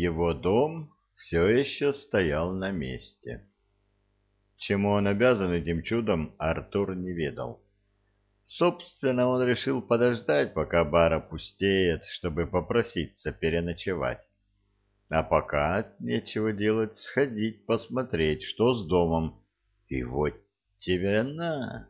его дом все еще стоял на месте. Чему он обязан этим чудом, Артур не ведал. Собственно, он решил подождать, пока бар опустеет, чтобы попроситься переночевать. А пока нечего делать, сходить посмотреть, что с домом. И вот тебе на!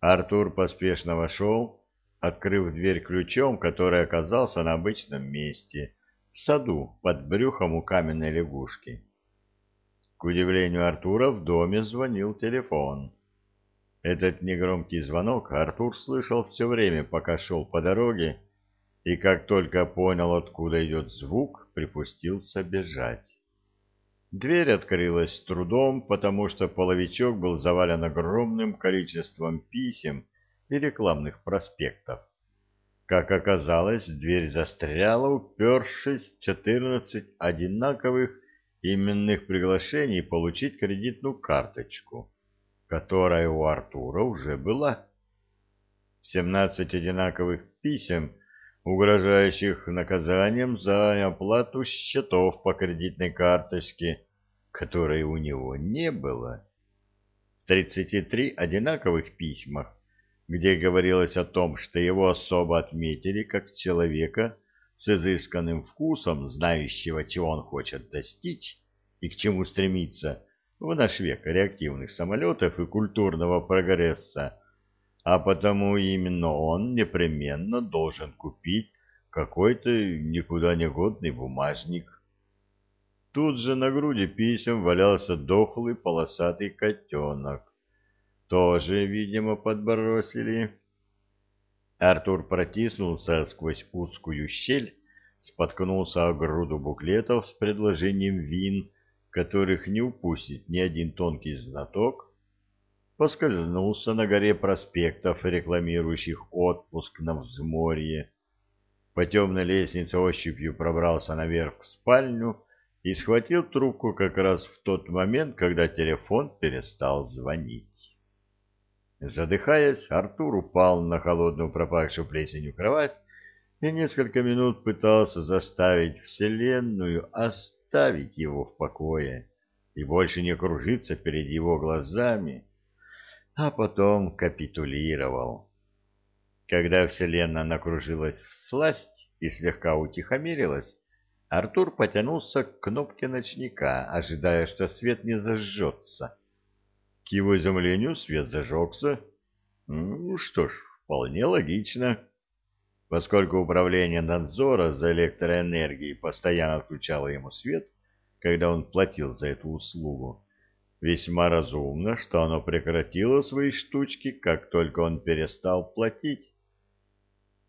Артур поспешно вошел, открыв дверь ключом, который оказался на обычном месте, в саду под брюхом у каменной лягушки. К удивлению Артура в доме звонил телефон. Этот негромкий звонок Артур слышал все время, пока шел по дороге, и как только понял, откуда идет звук, припустился бежать. Дверь открылась с трудом, потому что половичок был завален огромным количеством писем и рекламных проспектов. Как оказалось, дверь застряла, упершись в четырнадцать одинаковых именных приглашений получить кредитную карточку, которая у Артура уже была. Семнадцать одинаковых писем, угрожающих наказанием за оплату счетов по кредитной карточке, которой у него не было. В тридцати три одинаковых письмах где говорилось о том, что его особо отметили как человека с изысканным вкусом, знающего, чего он хочет достичь и к чему стремиться в наш век реактивных самолетов и культурного прогресса, а потому именно он непременно должен купить какой-то никуда не годный бумажник. Тут же на груди писем валялся дохлый полосатый котенок тоже, видимо, подбросили. Артур протиснулся сквозь узкую щель, споткнулся о груду буклетов с предложением вин, которых не упустит ни один тонкий знаток, поскользнулся на горе проспектов, рекламирующих отпуск на взморье, по темной лестнице ощупью пробрался наверх в спальню и схватил трубку как раз в тот момент, когда телефон перестал звонить. Задыхаясь, Артур упал на холодную пропахшую плесенью кровать и несколько минут пытался заставить Вселенную оставить его в покое и больше не кружиться перед его глазами, а потом капитулировал. Когда Вселенная накружилась в сласть и слегка утихомирилась, Артур потянулся к кнопке ночника, ожидая, что свет не зажжется. Его изумлению свет зажегся. Ну что ж, вполне логично. Поскольку управление надзора за электроэнергией постоянно отключало ему свет, когда он платил за эту услугу, весьма разумно, что оно прекратило свои штучки, как только он перестал платить.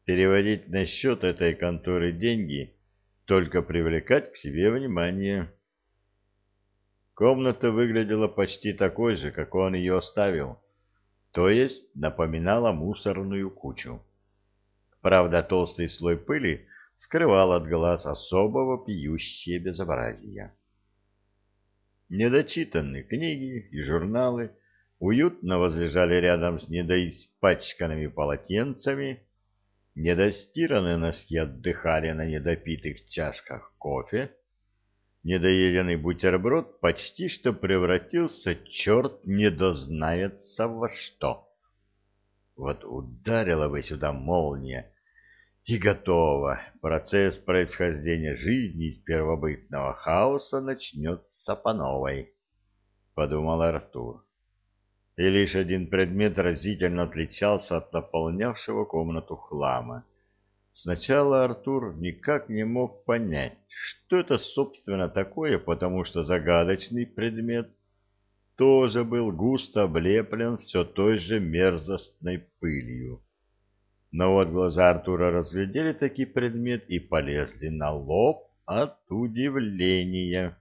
Переводить на счет этой конторы деньги, только привлекать к себе внимание. Комната выглядела почти такой же, как он ее оставил, то есть напоминала мусорную кучу. Правда, толстый слой пыли скрывал от глаз особого пьющее безобразие. Недочитанные книги и журналы уютно возлежали рядом с недоиспачканными полотенцами, недостиранные носки отдыхали на недопитых чашках кофе, Недоеденный бутерброд почти что превратился, черт не дознается во что. Вот ударила бы сюда молния, и готово. Процесс происхождения жизни из первобытного хаоса начнется по новой, — подумал Артур. И лишь один предмет разительно отличался от наполнявшего комнату хлама. Сначала Артур никак не мог понять, что это, собственно, такое, потому что загадочный предмет тоже был густо облеплен все той же мерзостной пылью. Но вот глаза Артура разглядели такой предмет и полезли на лоб от удивления.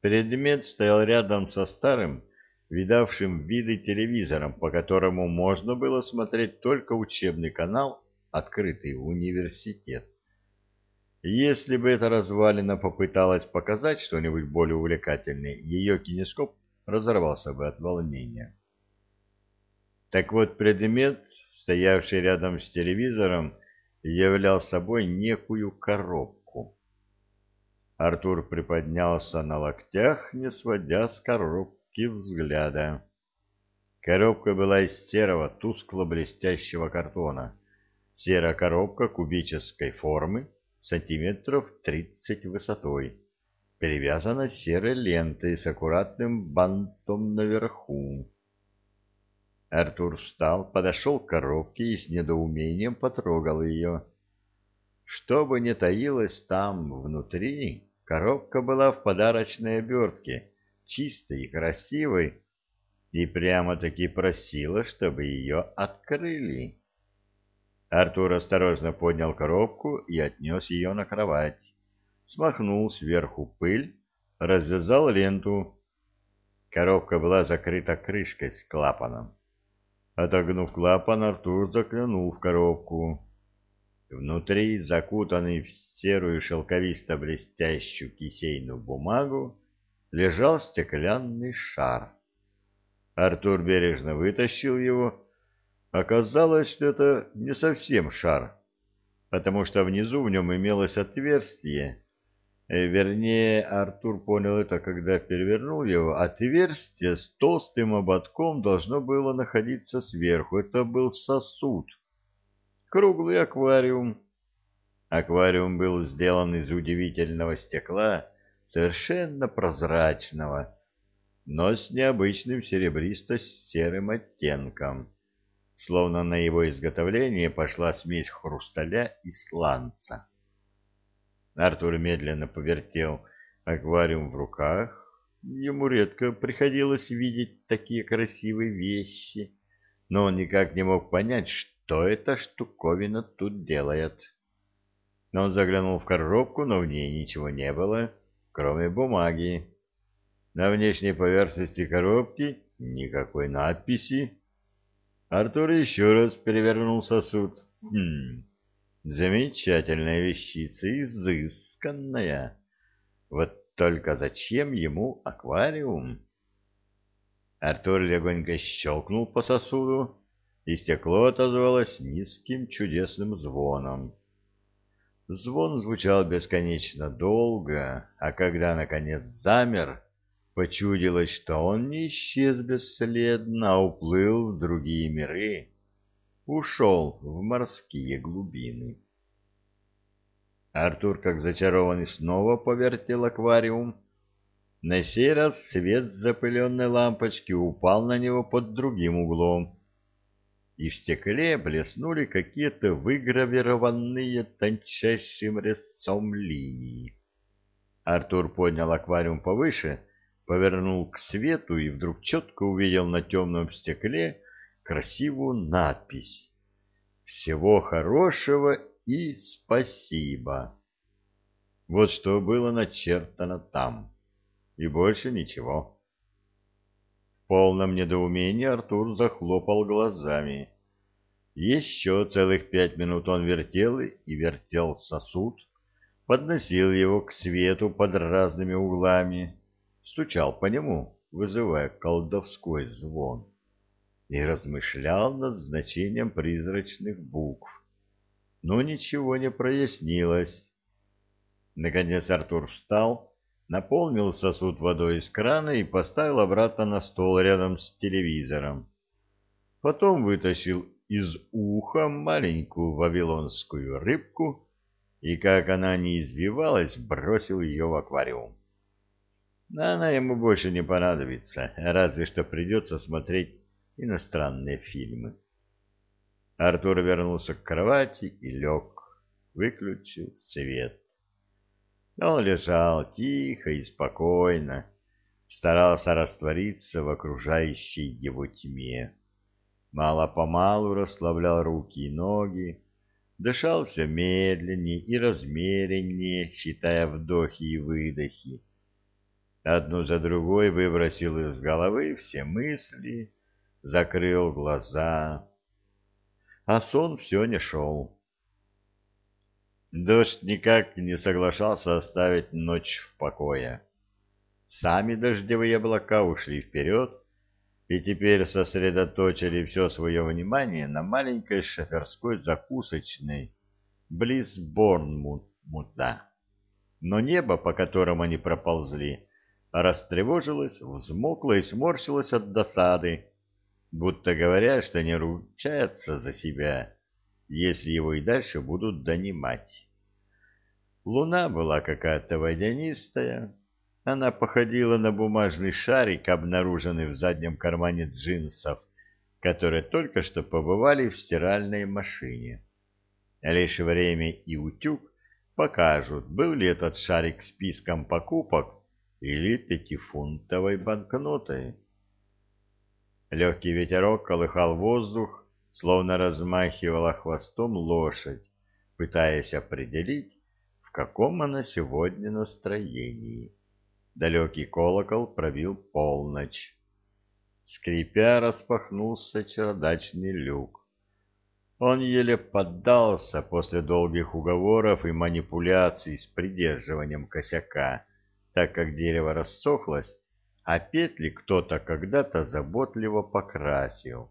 Предмет стоял рядом со старым, видавшим виды телевизором, по которому можно было смотреть только учебный канал открытый университет. Если бы эта развалина попыталась показать что-нибудь более увлекательное, ее кинескоп разорвался бы от волнения. Так вот, предмет, стоявший рядом с телевизором, являл собой некую коробку. Артур приподнялся на локтях, не сводя с коробки взгляда. Коробка была из серого, тускло-блестящего картона. Серая коробка кубической формы, сантиметров тридцать высотой, перевязана серой лентой с аккуратным бантом наверху. Артур встал, подошел к коробке и с недоумением потрогал ее. Что бы ни таилось там внутри, коробка была в подарочной обертке, чистой и красивой, и прямо-таки просила, чтобы ее открыли. Артур осторожно поднял коробку и отнес ее на кровать. Смахнул сверху пыль, развязал ленту. Коробка была закрыта крышкой с клапаном. Отогнув клапан, Артур заглянул в коробку. Внутри, закутанный в серую шелковисто-блестящую кисейную бумагу, лежал стеклянный шар. Артур бережно вытащил его. Оказалось, что это не совсем шар, потому что внизу в нем имелось отверстие. Э, вернее, Артур понял это, когда перевернул его. Отверстие с толстым ободком должно было находиться сверху. Это был сосуд. Круглый аквариум. Аквариум был сделан из удивительного стекла, совершенно прозрачного, но с необычным серебристо-серым оттенком, словно на его изготовление пошла смесь хрусталя и сланца. Артур медленно повертел аквариум в руках. Ему редко приходилось видеть такие красивые вещи, но он никак не мог понять, что эта штуковина тут делает. Но он заглянул в коробку, но в ней ничего не было, кроме бумаги. На внешней поверхности коробки никакой надписи. Артур еще раз перевернул сосуд. Хм, замечательная вещица, изысканная. Вот только зачем ему аквариум? Артур легонько щелкнул по сосуду, и стекло отозвалось низким чудесным звоном. Звон звучал бесконечно долго, а когда, наконец, замер, Почудилось, что он не исчез бесследно, а уплыл в другие миры, ушел в морские глубины. Артур, как зачарованный, снова повертел аквариум. На сей раз свет запыленной лампочки упал на него под другим углом, и в стекле блеснули какие-то выгравированные тончайшим резцом линии. Артур поднял аквариум повыше повернул к свету и вдруг четко увидел на темном стекле красивую надпись «Всего хорошего и спасибо». Вот что было начертано там, и больше ничего. В полном недоумении Артур захлопал глазами. Еще целых пять минут он вертел и вертел сосуд, подносил его к свету под разными углами, стучал по нему, вызывая колдовской звон, и размышлял над значением призрачных букв. Но ничего не прояснилось. Наконец Артур встал, наполнил сосуд водой из крана и поставил обратно на стол рядом с телевизором. Потом вытащил из уха маленькую вавилонскую рыбку и, как она не извивалась, бросил ее в аквариум. Она ему больше не понадобится, разве что придется смотреть иностранные фильмы. Артур вернулся к кровати и лег, выключил свет. Он лежал тихо и спокойно, старался раствориться в окружающей его тьме. Мало-помалу расслаблял руки и ноги, дышал все медленнее и размереннее, считая вдохи и выдохи одну за другой выбросил из головы все мысли, закрыл глаза. А сон все не шел. Дождь никак не соглашался оставить ночь в покое. Сами дождевые облака ушли вперед и теперь сосредоточили все свое внимание на маленькой шоферской закусочной близ Борнмута. но небо, по которому они проползли, растревожилось, взмокло и сморщилось от досады, будто говоря, что не ручается за себя, если его и дальше будут донимать. Луна была какая-то водянистая, она походила на бумажный шарик, обнаруженный в заднем кармане джинсов, которые только что побывали в стиральной машине. Лишь время и утюг покажут, был ли этот шарик списком покупок или пятифунтовой банкнотой. Легкий ветерок колыхал воздух, словно размахивала хвостом лошадь, пытаясь определить, в каком она сегодня настроении. Далекий колокол пробил полночь. Скрипя, распахнулся чердачный люк. Он еле поддался после долгих уговоров и манипуляций с придерживанием косяка, так как дерево рассохлось, а петли кто-то когда-то заботливо покрасил.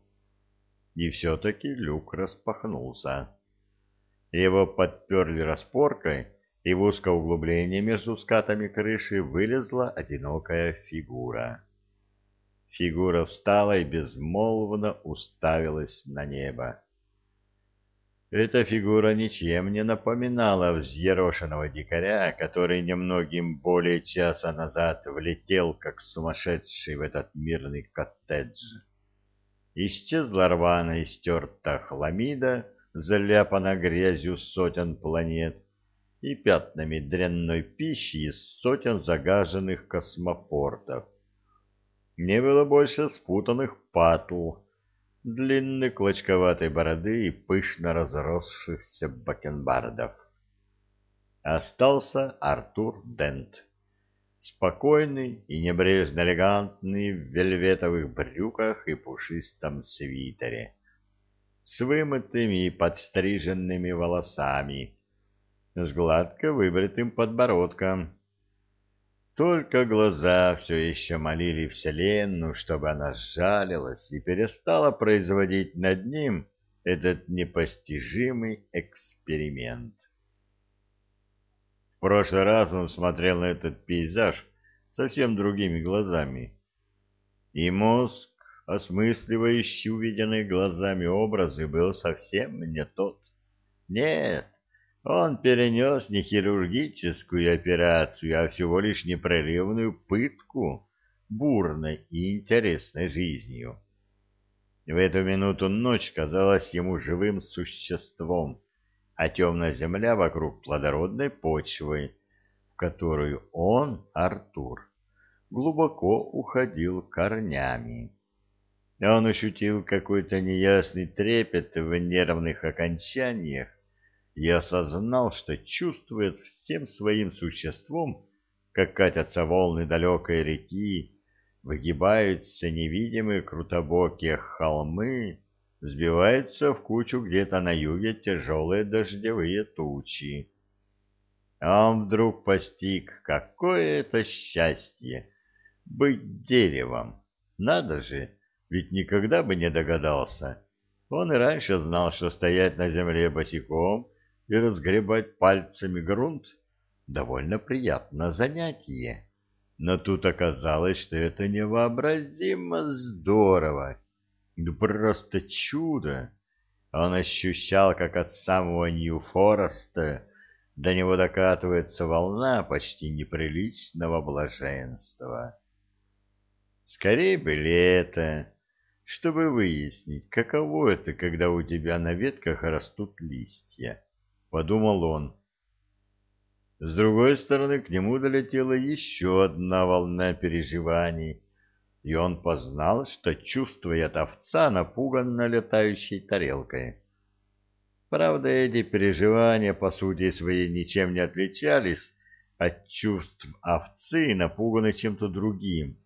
И все-таки люк распахнулся. Его подперли распоркой, и в узкое углубление между скатами крыши вылезла одинокая фигура. Фигура встала и безмолвно уставилась на небо. Эта фигура ничем не напоминала взъерошенного дикаря, который немногим более часа назад влетел, как сумасшедший, в этот мирный коттедж. Исчезла рваная и стерта хламида, заляпана грязью сотен планет, и пятнами дрянной пищи из сотен загаженных космопортов. Не было больше спутанных патл, длинной клочковатой бороды и пышно разросшихся бакенбардов. Остался Артур Дент, спокойный и небрежно элегантный в вельветовых брюках и пушистом свитере, с вымытыми и подстриженными волосами, с гладко выбритым подбородком. Только глаза все еще молили Вселенную, чтобы она сжалилась и перестала производить над ним этот непостижимый эксперимент. В прошлый раз он смотрел на этот пейзаж совсем другими глазами. И мозг, осмысливающий увиденные глазами образы, был совсем не тот. Нет, он перенес не хирургическую операцию, а всего лишь непрерывную пытку бурной и интересной жизнью. В эту минуту ночь казалась ему живым существом, а темная земля вокруг плодородной почвы, в которую он, Артур, глубоко уходил корнями. Он ощутил какой-то неясный трепет в нервных окончаниях, и осознал, что чувствует всем своим существом, как катятся волны далекой реки, выгибаются невидимые крутобокие холмы, сбиваются в кучу где-то на юге тяжелые дождевые тучи. А он вдруг постиг, какое это счастье — быть деревом. Надо же, ведь никогда бы не догадался. Он и раньше знал, что стоять на земле босиком — и разгребать пальцами грунт — довольно приятное занятие. Но тут оказалось, что это невообразимо здорово. Просто чудо. Он ощущал, как от самого Нью-Фореста до него докатывается волна почти неприличного блаженства. Скорее бы лето, чтобы выяснить, каково это, когда у тебя на ветках растут листья. — подумал он. С другой стороны, к нему долетела еще одна волна переживаний, и он познал, что чувствует овца, напуганно летающей тарелкой. Правда, эти переживания, по сути своей, ничем не отличались от чувств овцы, напуганной чем-то другим,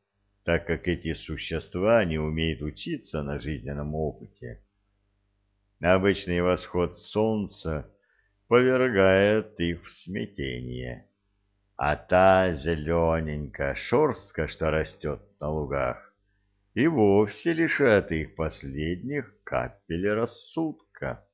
так как эти существа не умеют учиться на жизненном опыте. Обычный восход солнца повергает их в смятение. А та зелененькая шорстка, что растет на лугах, и вовсе лишает их последних капель рассудка.